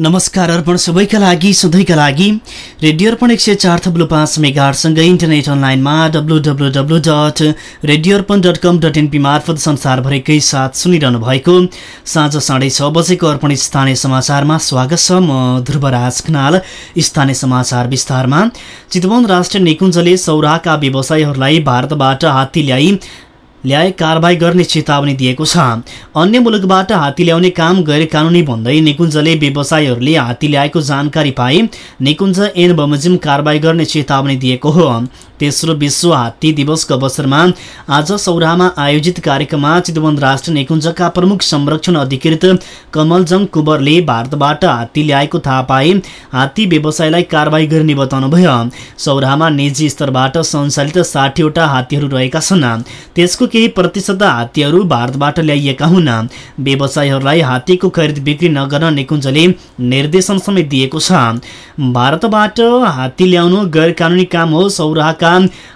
नमस्कार अर्पण सबैका लागि सधैँका लागि। रेडियो अर्पण एक सय चार थप्लु पाँच मेगाहरूसँगै इन्टरनेट अनलाइनमा W W W dot radio Arpan dot com dot NP मार्फत संसारभरिकै साथ सुनिरहनु भएको साँझ साढे छ बजेको अर्पण स्थानीय समाचारमा स्वागत छ म ध्रुवराज खनाल। स्थानीय समाचार विस्तारमा चितवन राष्ट्रिय निकुञ्जले सौराहका व्यवसायीहरूलाई भारतबाट हात्ती ल्याई ल्याए कारवाही गर्ने चेतावनी दिएको छ। अन्य मुलुकबाट हात्ती ल्याउने काम गैर कानुनी भन्दै निकुञ्जले व्यवसायीहरूले हात्ती ल्याएको जानकारी पाए निकुञ्ज एन बमोजिम कारवाही गर्ने चेतावनी दिएको हो। तेस्रो विश्व हात्ती दिवसको अवसरमा आज सौराहामा आयोजित कार्यक्रममा चितवन राष्ट्र निकुञ्जका प्रमुख संरक्षण अधिकृत कमलजङ कुबरले भारतबाट हात्ती ल्याएको थाहा पाए हात्ती व्यवसायलाई कारवाही गर्ने बताउनुभयो। सौराहामा निजी स्तरबाट सञ्चालित साठीवटा हात्तीहरू रहेका छन्। त्यसको केही प्रतिशत हात्तीहरू भारतबाट ल्याइएका हुन्। व्यवसायीहरूलाई हात्तीको खरिद बिक्री नगर्न निकुञ्जले निर्देशन समेत दिएको छ। भारतबाट हात्ती ल्याउनु गैर कानुनी काम हो। सौराहका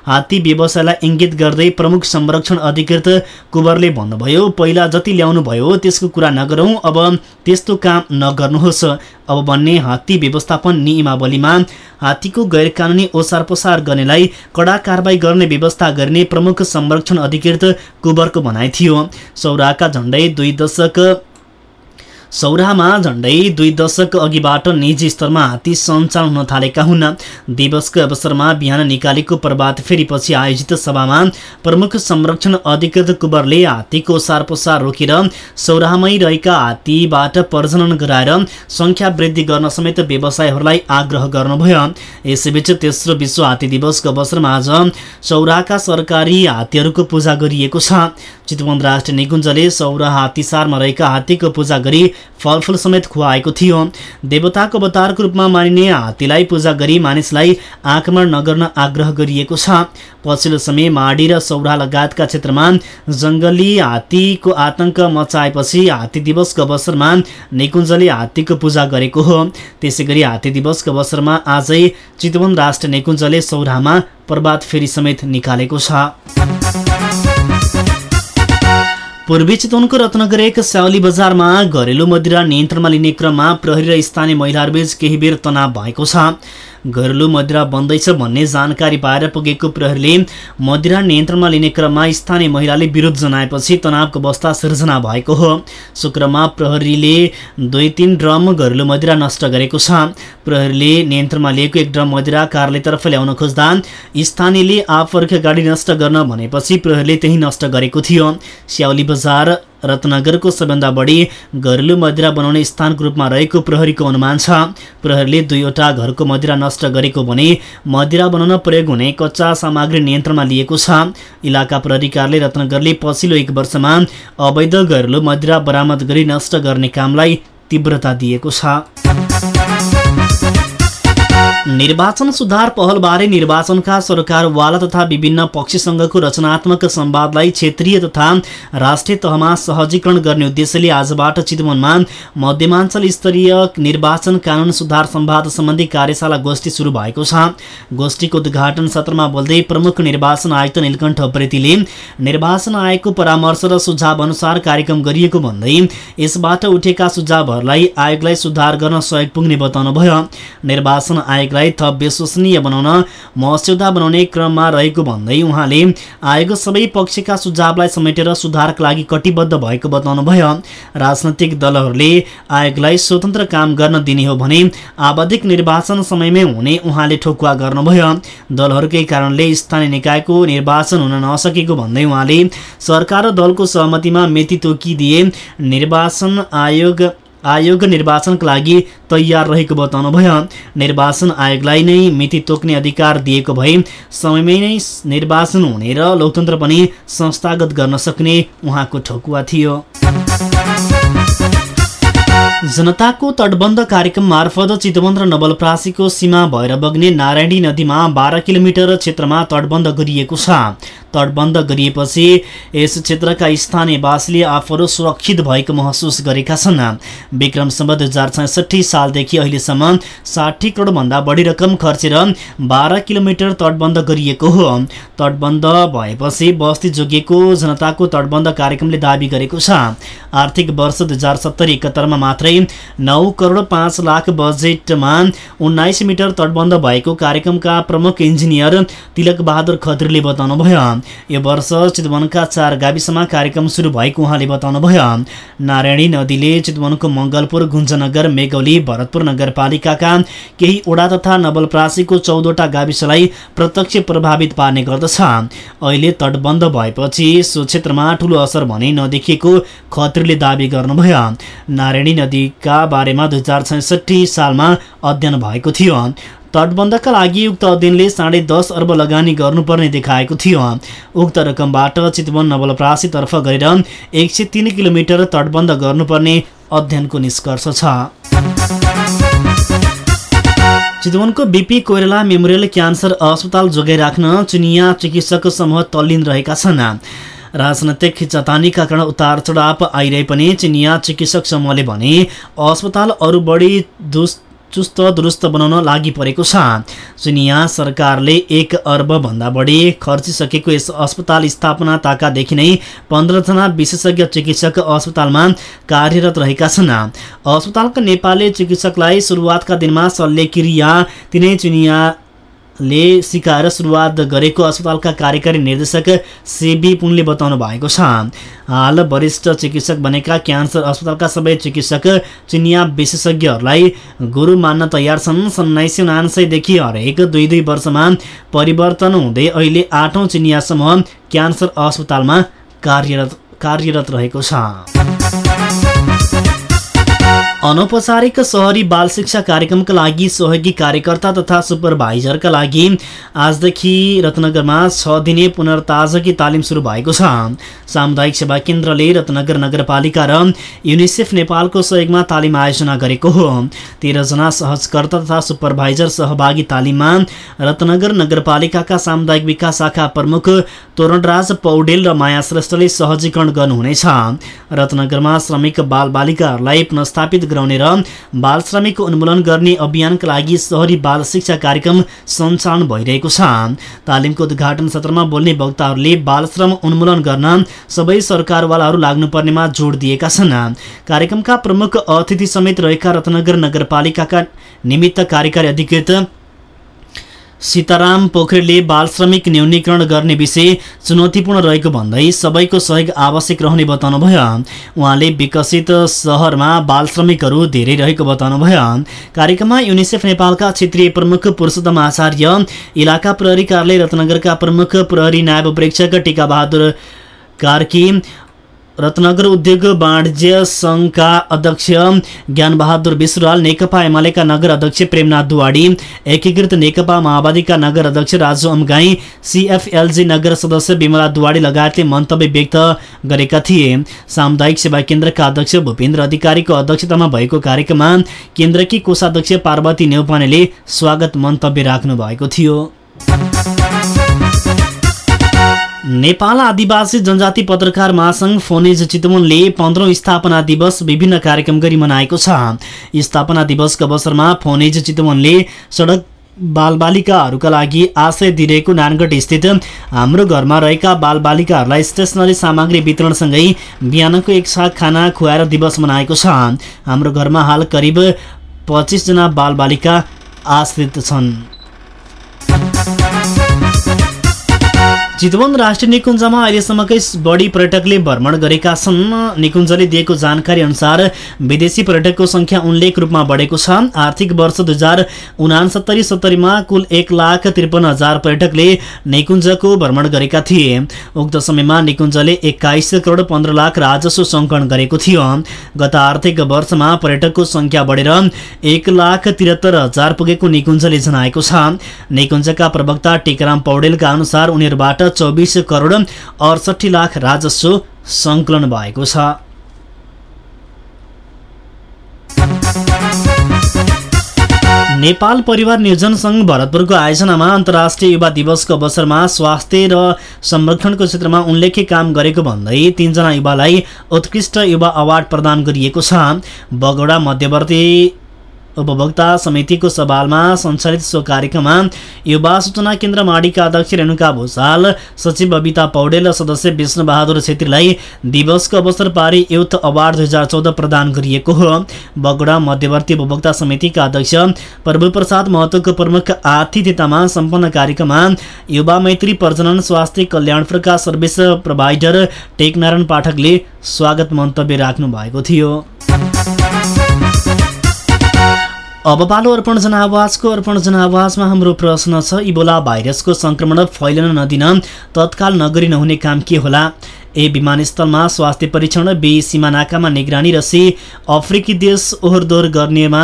हात्ती व्यवसायलाई इङ्गित गर्दै प्रमुख संरक्षण अधिकृत कुवरले भन्नुभयो पहिला जति ल्याउनु भयो त्यसको कुरा नगरौँ। अब त्यस्तो काम नगर्नुहोस्। अब भन्ने हात्ती व्यवस्थापन नियमावलीमा हात्तीको गैर कानुनी ओसार पसार गर्नेलाई कडा कारवाही गर्ने व्यवस्था गर्ने प्रमुख संरक्षण अधिकृत कुबरको भनाइ थियो। सौराका झण्डै दुई दशक सौरामा झण्डै दुई दशक अघिबाट निजी स्तरमा हात्ती सञ्चालन हुन थालेका हुन्। दिवसको अवसरमा बिहान निकालेको प्रभात फेरिपछि आयोजित सभामा प्रमुख संरक्षण अधिकृत कुबरले हात्तीको ओसार रोकेर सौराहमै रहेका हात्तीबाट प्रजनन गराएर संख्या वृद्धि गर्न समेत व्यवसायीहरूलाई आग्रह गर्नुभयो। यसैबीच तेस्रो विश्व हात्ती दिवसको अवसरमा आज सौराहका सरकारी हात्तीहरूको पूजा गरिएको छ। चितवन राष्ट्रिय निकुञ्जले सौराह हात्तीसारमा रहेका हात्तीको पूजा गरी फलफुल समेत खुवाएको थियो। देवताको अवतारको रूपमा मानिने हात्तीलाई पूजा गरी मानिसलाई आक्रमण नगर्न आग्रह गरिएको छ। पछिल्लो समय माडी र सौरा लगायतका क्षेत्रमा जङ्गली हात्तीको आतंक मचाएपछि हात्ती दिवसको अवसरमा निकुञ्जले हात्तीको पूजा गरेको हो। त्यसै गरी हात्ती दिवसको अवसरमा आजै चितवन राष्ट्र निकुञ्जले सौरामा प्रभात फेरी समेत निकालेको छ। पूर्वी चितवनको रत्नगर एक स्याउली बजारमा घरेलु मदिरा नियन्त्रणमा लिने क्रममा प्रहरी र स्थानीय महिलाहरूबीच केही बेर तनाव भएको छ। घरेलु मदिरा बन्दैछ भन्ने जानकारी पाएर पुगेको प्रहरीले मदिरा नियन्त्रणमा लिने क्रममा स्थानीय महिलाले विरोध जनाएपछि तनावको अवस्था सिर्जना भएको हो। शुक्रमा प्रहरीले दुई तिन ड्रम घरेलु मदिरा नष्ट गरेको छ। प्रहरीले नियन्त्रणमा लिएको एक ड्रम मदिरा कार्यालयतर्फ ल्याउन खोज्दा स्थानीयले आफरका गाडी नष्ट गर्न भनेपछि प्रहरीले त्यही नष्ट गरेको थियो। स्याउली बजार रत्नगरको सबैभन्दा बढी घरेलु मदिरा बनाउने स्थानको रूपमा रहेको प्रहरीको अनुमान छ। प्रहरीले दुईवटा घरको मदिरा नष्ट गरेको भने मदिरा बनाउन प्रयोग हुने कच्चा सामग्री नियन्त्रणमा लिएको छ। इलाका प्रहरी कार्यालय रत्नगरले पछिल्लो एक वर्षमा अवैध घरेलु मदिरा बरामद गरी नष्ट गर्ने कामलाई तीव्रता दिएको छ। निर्वाचन सुधार पहलबारे निर्वाचनका सरकारवाला तथा विभिन्न पक्षसँगको रचनात्मक संवादलाई क्षेत्रीय तथा राष्ट्रिय तहमा सहजीकरण गर्ने उद्देश्यले आजबाट चितवनमा मध्यमाञ्चल स्तरीय निर्वाचन कानुन सुधार संवाद सम्बन्धी कार्यशाला गोष्ठी सुरु भएको छ। गोष्ठीको उद्घाटन सत्रमा बोल्दै प्रमुख निर्वाचन आयुक्त नीलकण्ठ प्रेतीले निर्वाचन आयोगको परामर्श र सुझाव अनुसार कार्यक्रम गरिएको भन्दै यसबाट उठेका सुझावहरूलाई आयोगलाई सुधार गर्न सहयोग पुग्ने बताउनुभयो। निर्वाचन आयोग आयोगलाई थप विश्वसनीय बनाउन मस्यौदा बनाउने क्रममा रहेको भन्दै उहाँले आयोग सबै पक्षका सुझावलाई समेटेर सुधारका लागि कटिबद्ध भएको बताउनुभयो। राजनैतिक दलहरूले आयोगलाई स्वतन्त्र काम गर्न दिने हो भने आवधिक निर्वाचन समयमै हुने उहाँले ठोकुवा गर्नुभयो। दलहरूकै कारणले स्थानीय निकायको निर्वाचन हुन नसकेको भन्दै उहाँले सरकार र दलको सहमतिमा मिति तोकिदिए निर्वाचन आयोग आयोग निर्वाचनका लागि तयार रहेको बताउनुभयो निर्वाचन आयोगलाई नै मिति तोक्ने अधिकार दिएको भए समयमै नै निर्वाचन हुने र लोकतन्त्र पनि संस्थागत गर्न सक्ने उहाँको ठकुवा थियो। जनताको तटबन्ध कार्यक्रम मार्फत चितवन र नवलप्रासीको सीमा भएर बग्ने नारायणी नदीमा बाह्र किलोमिटर क्षेत्रमा तटबन्ध गरिएको छ। तटबन्ध गरिएपछि यस क्षेत्रका स्थानीयवासीले आफूहरू सुरक्षित भएको महसुस गरेका छन्। विक्रमसम्म दुई हजार छैसठी सालदेखि अहिलेसम्म साठी करोडभन्दा बढी रकम खर्चेर बाह्र किलोमिटर तटबन्ध गरिएको हो। तटबन्ध भएपछि बस्ती जोगिएको जनताको तटबन्ध कार्यक्रमले दावी गरेको छ। आर्थिक वर्ष दुई हजार सत्तरी एकहत्तरमा मात्रै नौ करोड पाँच लाख बजेटमा उन्नाइस मिटर तटबन्ध भएको कार्यक्रमका प्रमुख इन्जिनियर तिलक बहादुर खत्रीले बताउनुभयो। यो वर्ष चितवनका चार गाविसमा कार्यक्रम सुरु भएको उहाँले बताउनुभयो। नारायणी नदीले चितवनको मङ्गलपुर गुन्जनगर मेगौली भरतपुर नगरपालिकाका केही ओडा तथा नवलप्रासीको चौधवटा गाविसलाई प्रत्यक्ष प्रभावित पार्ने गर्दछ। अहिले तटबन्ध भएपछि सो क्षेत्रमा ठुलो असर भने नदेखिएको खत्रीले दावी गर्नुभयो। नारायणी नदीका बारेमा दुई सालमा अध्ययन भएको थियो। तटबन्धका लागि उक्त अध्ययनले साढे दस अर्ब लगानी गर्नुपर्ने देखाएको थियो। उक्त रकमबाट चितवन नवलप्रासीतर्फ गरेर एक सय तिन किलोमिटर तटबन्ध गर्नुपर्ने अध्ययनको निष्कर्ष छ। चितवनको बिपी कोइराला मेमोरियल क्यान्सर अस्पताल जोगाइराख्न चुनिया चिकित्सक समूह तल्लीन रहेका छन्। राजनैतिक खिचातानीका कारण उतार चढाव आइरहे पनि चिनिया चिकित्सक समूहले भने अस्पताल अरू बढी दुस् चुस्त दुरुस्त बनाउन लागि परेको छ। चिनिया सरकारले एक अर्बभन्दा बढी खर्चिसकेको यस अस्पताल स्थापना ताकादेखि नै पन्ध्रजना विशेषज्ञ चिकित्सक अस्पतालमा कार्यरत रहेका छन्। अस्पतालका नेपाली चिकित्सकलाई सुरुवातका दिनमा शल्यक्रिया तिनै चिनिया ले सिकाएर सुरुवात गरेको अस्पतालका कार्यकारी निर्देशक सेबी पुनले बताउनु भएको छ। हाल वरिष्ठ चिकित्सक बनेका क्यान्सर अस्पतालका सबै चिकित्सक चिनिया विशेषज्ञहरूलाई गुरु मान्न तयार छन्। सन् उन्नाइस सय उनासयदेखि हरेक दुई दुई वर्षमा परिवर्तन हुँदै अहिले आठौँ चिनिया समूह क्यान्सर अस्पतालमा कार्यरत कार्यरत रहेको छ। अनौपचारिक सहरी बाल शिक्षा कार्यक्रमका लागि सहयोगी कार्यकर्ता तथा सुपरभाइजरका लागि आजदेखि रत्नगरमा छ दिने पुनर्ताजगी तालिम सुरु भएको छ। सामुदायिक सेवा केन्द्रले रत्नगर नगरपालिका र युनिसेफ नेपालको सहयोगमा तालिम आयोजना गरेको हो। तेह्रजना सहजकर्ता तथा सुपरभाइजर सहभागी तालिममा रत्नगर नगरपालिकाका सामुदायिक विकास शाखा प्रमुख तोरणराज पौडेल र माया श्रेष्ठले सहजीकरण गर्नुहुनेछ। रत्नगरमा श्रमिक बालबालिकाहरूलाई पुनस्थापित गराउने र बाल श्रमिक उन्मूलन गर्ने अभियानका लागि सहरी बाल शिक्षा कार्यक्रम सञ्चालन भइरहेको छ। तालिमको उद्घाटन सत्रमा बोल्ने वक्ताहरूले बाल श्रम उन्मूलन गर्न सबै सरकारवालाहरू लाग्नुपर्नेमा जोड दिएका छन्। कार्यक्रमका प्रमुख अतिथि समेत रहेका रत्नगर नगरपालिकाका निमित्त कार्यकारी अधिकृत सीताराम पोखरेलले बाल श्रमिक न्यूनीकरण गर्ने विषय चुनौतीपूर्ण रहेको भन्दै सबैको सहयोग आवश्यक रहने बताउनुभयो। उहाँले विकसित सहरमा बाल श्रमिकहरू धेरै रहेको बताउनुभयो। कार्यक्रममा युनिसेफ नेपालका क्षेत्रीय प्रमुख पुरुषोत्तम आचार्य इलाका प्रहरी कार्यालय रत्नगरका प्रमुख प्रहरी नायब प्रेक्षक टिका बहादुर कार्की रत्नगर उद्योग वाणिज्य सङ्घका अध्यक्ष ज्ञानबहादुर विश्राल नेकपा एमालेका नगर अध्यक्ष प्रेमनाथ दुवाडी एकीकृत नेकपा माओवादीका नगर अध्यक्ष राजु अमगाई सिएफएलजी नगर सदस्य विमला दुवाडी लगायतले मन्तव्य व्यक्त गरेका थिए। सामुदायिक सेवा केन्द्रका अध्यक्ष भूपेन्द्र अधिकारीको अध्यक्षतामा भएको कार्यक्रममा केन्द्रकी कोषाध्यक्ष पार्वती नेउपानेले स्वागत मन्तव्य राख्नु भएको थियो। नेपाल आदिवासी जनजाति पत्रकार महासङ्घ फोनेज चितवनले पन्ध्रौँ स्थापना दिवस विभिन्न कार्यक्रम गरी मनाएको छ। स्थापना दिवसको अवसरमा फोनेज चितवनले सडक बालबालिकाहरूका लागि आशय दिइरहेको नानगढ स्थित हाम्रो घरमा रहेका बालबालिकाहरूलाई स्टेसनरी सामग्री वितरणसँगै बिहानको एक साथ खाना खुवाएर दिवस मनाएको छ। हाम्रो घरमा हाल करिब पच्चिसजना बालबालिका आश्रित छन्। चितवन राष्ट्रिय निकुञ्जमा अहिलेसम्मकै बढी पर्यटकले भ्रमण गरेका छन्। निकुञ्जले दिएको जानकारी अनुसार विदेशी पर्यटकको संख्या उल्लेख रूपमा बढेको छ। आर्थिक वर्ष दुई हजार उनासत्तरी सत्तरीमा कुल एक लाख त्रिपन्न हजार पर्यटकले निकुञ्जको भ्रमण गरेका थिए। उक्त समयमा निकुञ्जले एक्काइस करोड पन्ध्र लाख राजस्व सङ्कलन गरेको थियो। गत आर्थिक वर्षमा पर्यटकको संख्या बढेर एक लाख त्रिहत्तर हजार पुगेको निकुञ्जले जनाएको छ। निकुञ्जका प्रवक्ता टिकाराम पौडेलका अनुसार उनीहरूबाट चौबिस करोड अडसठी लाख राजस्व सङ्कलन भएको छ। नेपाल परिवार नियोजन सङ्घ भरतपुरको आयोजनामा अन्तर्राष्ट्रिय युवा दिवसको अवसरमा स्वास्थ्य र संरक्षणको क्षेत्रमा उल्लेख्य काम गरेको भन्दै तीनजना युवालाई उत्कृष्ट युवा अवार्ड प्रदान गरिएको छ। बगौडा मध्यवर्ती उपभोक्ता समितिको सवालमा सञ्चालित सो कार्यक्रममा युवा सूचना केन्द्र माडीका अध्यक्ष रेणुका भूषाल सचिव बबिता पौडेल र सदस्य विष्णुबहादुर छेत्रीलाई दिवसको अवसर पारी युथ अवार्ड दुई हजार चौध प्रदान गरिएको हो। बगुडा मध्यवर्ती उपभोक्ता समितिका अध्यक्ष प्रभु प्रसाद महतोको प्रमुख आतिथ्यतामा सम्पन्न कार्यक्रममा युवा मैत्री प्रजनन स्वास्थ्य कल्याणका सर्भिस प्रोभाइडर टेकनारायण पाठकले स्वागत मन्तव्य राख्नु भएको थियो। अब पालो अर्पण जनावासको अर्पण जनावासमा हाम्रो प्रश्न छ इबोला भाइरसको संक्रमण फैलन नदिन तत्काल नगरी नहुने काम के होला? ए विमानस्थलमा स्वास्थ्य परीक्षण बी सीमा नाकामा निगरानी र सी अफ्रिकी देश ओहोरदोहोर गर्नेमा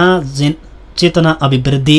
चेतना अभिवृद्धि।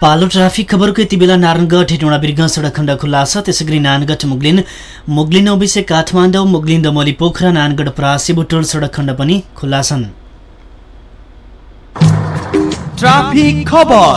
पालो ट्राफिक खबरको यति बेला नारायणगढ हेटौँडा बिर्ग सडक खण्ड खुल्ला छ। त्यसै गरी नानगढ मुगलिन मुगलिन ओबिसे काठमाडौँ मुगलिन दमली पोखरा नानगढ परासी बुटोल सडक खण्ड पनि खुल्ला छन्। ट्राफिक खबर।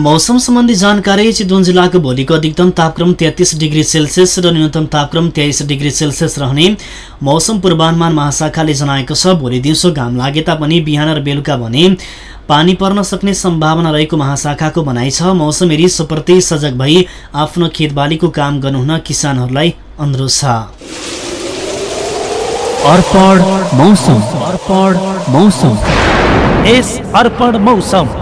मौसम सम्बन्धी जानकारी चितवन जिल्लाको भोलिको अधिकतम तापक्रम तेत्तिस डिग्री सेल्सियस र न्यूनतम तापक्रम तेइस डिग्री सेल्सियस रहने मौसम पूर्वानुमान महाशाखाले जनाएको छ। भोलि दिउँसो घाम लागे तापनि बिहान र बेलुका भने पानी पर्न सक्ने सम्भावना रहेको महाशाखाको भनाइ छ। मौसम हेरी सुप्रति सजग भई आफ्नो खेतबालीको काम गर्नुहुन किसानहरूलाई अनुरोध छ। अर्पण मौसम। अर्पण मौसम। यस अर्पण मौसम।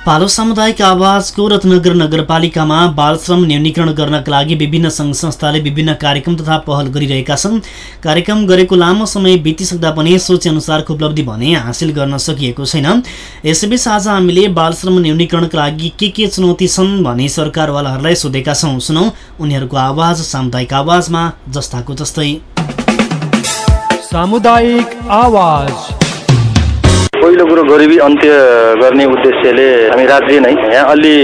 पालो सामुदायिक आवाजको रत्नगर नगरपालिकामा बाल श्रम न्यूनीकरण गर्नका लागि विभिन्न सङ्घ संस्थाले विभिन्न कार्यक्रम तथा पहल गरिरहेका छन्। कार्यक्रम गरेको लामो समय बितिसक्दा पनि सोचे अनुसारको उपलब्धि भने हासिल गर्न सकिएको छैन। यसैबीच आज हामीले बाल श्रम न्यूनीकरणका लागि के के चुनौती छन् भनी सरकारवालाहरूलाई सोधेका छौँ। सुनौ उनीहरूको आवाज सामुदायिक आवाजमा जस्ताको जस्तै। सामुदायिक आवाज। पहिलो कुरो गरिबी अन्त्य गर्ने उद्देश्यले हामी राज्य नै यहाँ अलि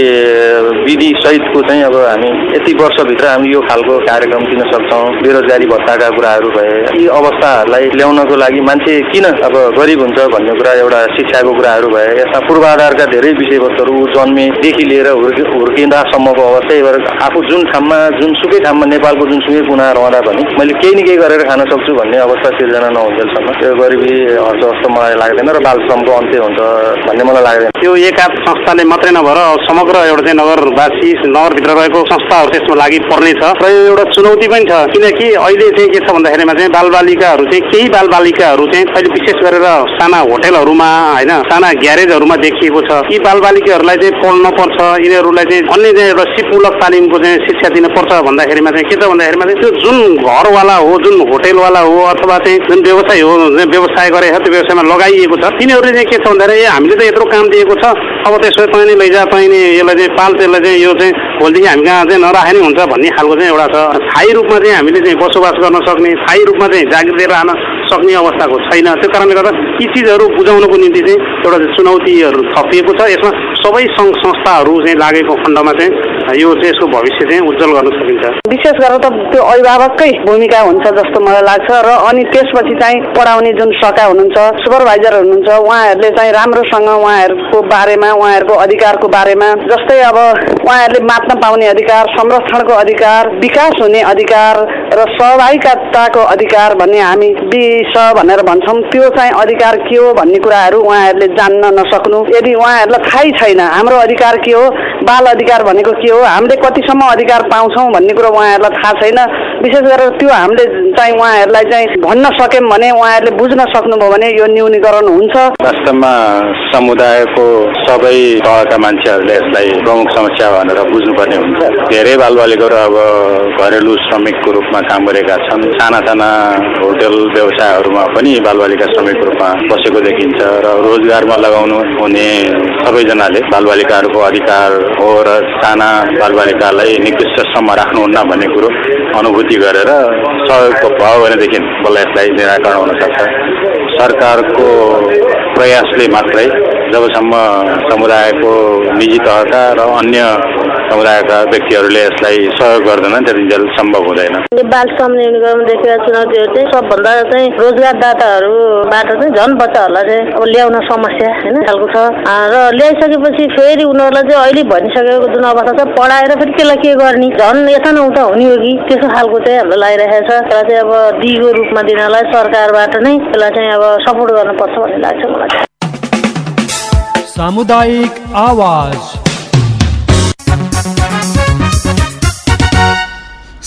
विधि सहितको चाहिँ अब हामी यति वर्षभित्र हामी यो खालको कार्यक्रम दिन सक्छौँ। बेरोजगारी भत्ताका कुराहरू भए यी अवस्थाहरूलाई ल्याउनको लागि मान्छे किन अब गरिब हुन्छ भन्ने कुरा एउटा शिक्षाको कुराहरू भए यस्ता पूर्वाधारका धेरै विषयवस्तुहरू जन्मेदेखि लिएर हुर्कि हुर्किँदासम्मको अवस्था आफू जुन ठाउँमा जुनसुकै ठाउँमा नेपालको जुनसुकै कुना रहँदा पनि मैले केही न केही गरेर खान सक्छु भन्ने अवस्था सिर्जना नहुन्जेलसम्म। त्यो गरिबी हन्छ जस्तो मलाई लाग्दैन र बाल श्रमको अन्त्य हुन्छ भन्ने मलाई लाग्दैन त्यो एकाध संस्थाले मात्रै नभएर समग्र एउटा चाहिँ नगरवासी नगरभित्र रहेको संस्थाहरू त्यसमा लागि पर्नेछ र यो एउटा चुनौती पनि छ। किनकि अहिले चाहिँ के छ भन्दाखेरिमा चाहिँ बालबालिकाहरू चाहिँ केही बालबालिकाहरू चाहिँ अहिले विशेष गरेर साना होटेलहरूमा होइन साना ग्यारेजहरूमा देखिएको छ। यी बालबालिकाहरूलाई चाहिँ पढ्न पर्छ। यिनीहरूलाई चाहिँ अन्य चाहिँ एउटा सिपमूलक तालिमको चाहिँ शिक्षा दिनुपर्छ भन्दाखेरिमा चाहिँ। के छ भन्दाखेरिमा चाहिँ त्यो जुन घरवाला हो जुन होटेलवाला हो अथवा चाहिँ जुन व्यवसाय हो व्यवसाय गरे त्यो व्यवसायमा लगाइएको छ तिनीहरूले चाहिँ के छ भन्दाखेरि हामीले त यत्रो काम दिएको छ। अब त्यसो तैँले लैजा तैँले यसलाई चाहिँ पाल त्यसलाई चाहिँ यो चाहिँ भोलिदेखि हामी कहाँ चाहिँ नराखे नै हुन्छ भन्ने खालको चाहिँ एउटा छ। स्थायी रूपमा चाहिँ हामीले चाहिँ बसोबास गर्न सक्ने स्थायी रूपमा चाहिँ जागिर लिएर आन सक्ने अवस्थाको छैन। त्यो कारणले गर्दा यी चिजहरू बुझाउनको निम्ति चाहिँ एउटा चुनौतीहरू थपिएको छ। यसमा सबै सङ्घ संस्थाहरू चाहिँ लागेको खण्डमा चाहिँ यो चाहिँ यसको भविष्य चाहिँ उज्जवल गर्न सकिन्छ। विशेष गरेर त त्यो अभिभावककै भूमिका हुन्छ जस्तो मलाई लाग्छ र अनि त्यसपछि चाहिँ पढाउने जुन सका हुनुहुन्छ सुपरभाइजर हुनुहुन्छ उहाँहरूले चाहिँ राम्रोसँग उहाँहरूको बारेमा उहाँहरूको अधिकारको बारेमा जस्तै अब उहाँहरूले मात्न पाउने अधिकार संरक्षणको अधिकार विकास हुने अधिकार र सहभागिताको अधिकार भन्ने हामी विष भनेर भन्छौँ। त्यो चाहिँ अधिकार के हो भन्ने कुराहरू उहाँहरूले जान्न नसक्नु। यदि उहाँहरूलाई थाहै छैन हाम्रो अधिकार के हो? बाल अधिकार भनेको के हो? हामीले कतिसम्म अधिकार पाउँछौँ भन्ने कुरो उहाँहरूलाई थाहा छैन। विशेष गरेर त्यो हामीले चाहिँ उहाँहरूलाई चाहिँ भन्न सक्यौँ भने उहाँहरूले बुझ्न सक्नुभयो भने यो न्यूनीकरण हुन्छ। वास्तवमा समुदायको सबै तहका मान्छेहरूले यसलाई प्रमुख समस्या भनेर बुझ्नुपर्ने हुन्छ। धेरै बालबालिकाहरू अब घरेलु श्रमिकको रूपमा काम गरेका छन्। साना साना होटल व्यवसायहरूमा पनि बालबालिका श्रमिकको रूपमा बसेको देखिन्छ र रोजगारमा लगाउनु हुने सबैजनाले बालबालिकाहरूको अधिकार हो र साना बालबालिकालाई निकृष्टसम्म राख्नुहुन्न भन्ने कुरो अनुभूति गरेर सहयोगको भयो भनेदेखि बल्ल यसलाई निराकरण हुन सक्छ। सरकारको प्रयासले मात्रै जबसम्म समुदायको निजी तहका र अन्य समुदायका व्यक्तिहरूले यसलाई सहयोग गर्दैनन् त्यतिन्जेल सम्भव हुँदैन। बाल श्रम न्यूनीकरण देखेका चुनौतीहरू चाहिँ सबभन्दा चाहिँ रोजगारदाताहरूबाट चाहिँ झन् बच्चाहरूलाई चाहिँ अब ल्याउन समस्या होइन? खालको छ। र ल्याइसकेपछि फेरि उनीहरूलाई चाहिँ अहिले भनिसकेको जुन अवस्था छ पढाएर फेरि त्यसलाई के गर्ने? झन् यता न उता हुने हो कि? त्यस्तो खालको चाहिँ हाम्रो लागिरहेको छ। त्यसलाई चाहिँ अब दिगो रूपमा दिनलाई सरकारबाट नै त्यसलाई चाहिँ अब सपोर्ट गर्नुपर्छ भन्ने लाग्छ मलाई। सामुदायिक आवाज।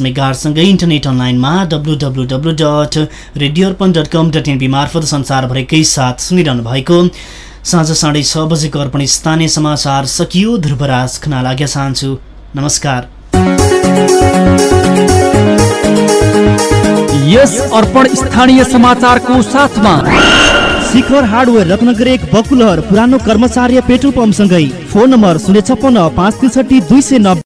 मेगाहरूसँगै इन्टरनेट अनलाइनमा W W W dot radio Arpan dot com dot NP मार्फत संसारभरिकै साथ सुनिरहनु भएको। साँझ साढे छ बजेको अर्पण स्थानीय समाचार सकियो ध्रुवराज खना लाग्या चाहन्छु नमस्कार। यस अर्पण स्थानीय समाचारको साथमा शिखर हार्डवेयर रत्नगर एक बकुलहर पुरानो कर्मचार्य पेट्रोल पम्पसँगै। फोन नम्बर शून्य छप्पन्न पाँच त्रिसठी दुई सय नब्बे।